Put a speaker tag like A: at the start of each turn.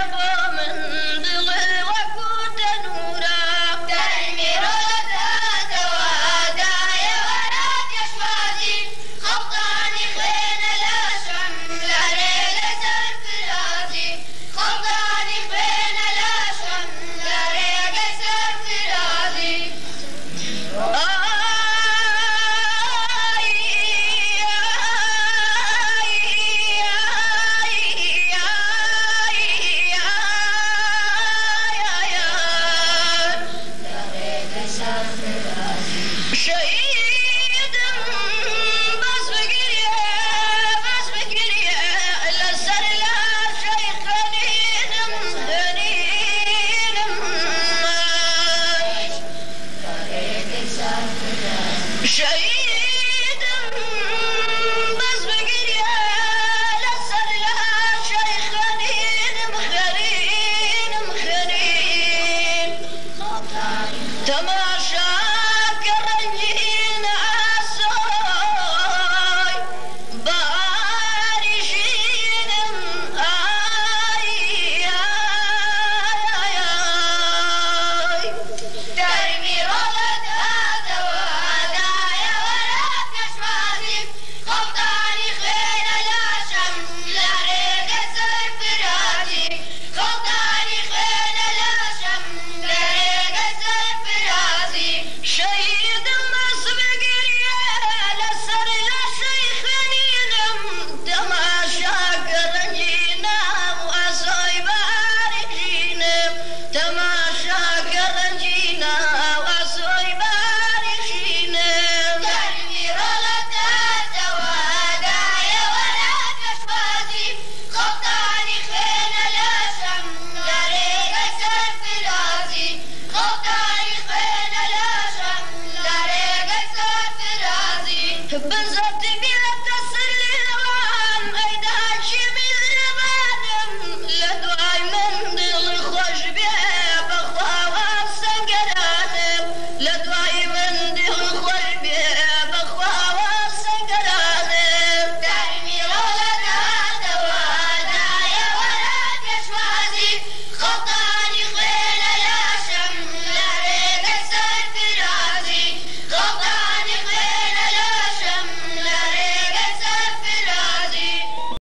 A: ever. Benzer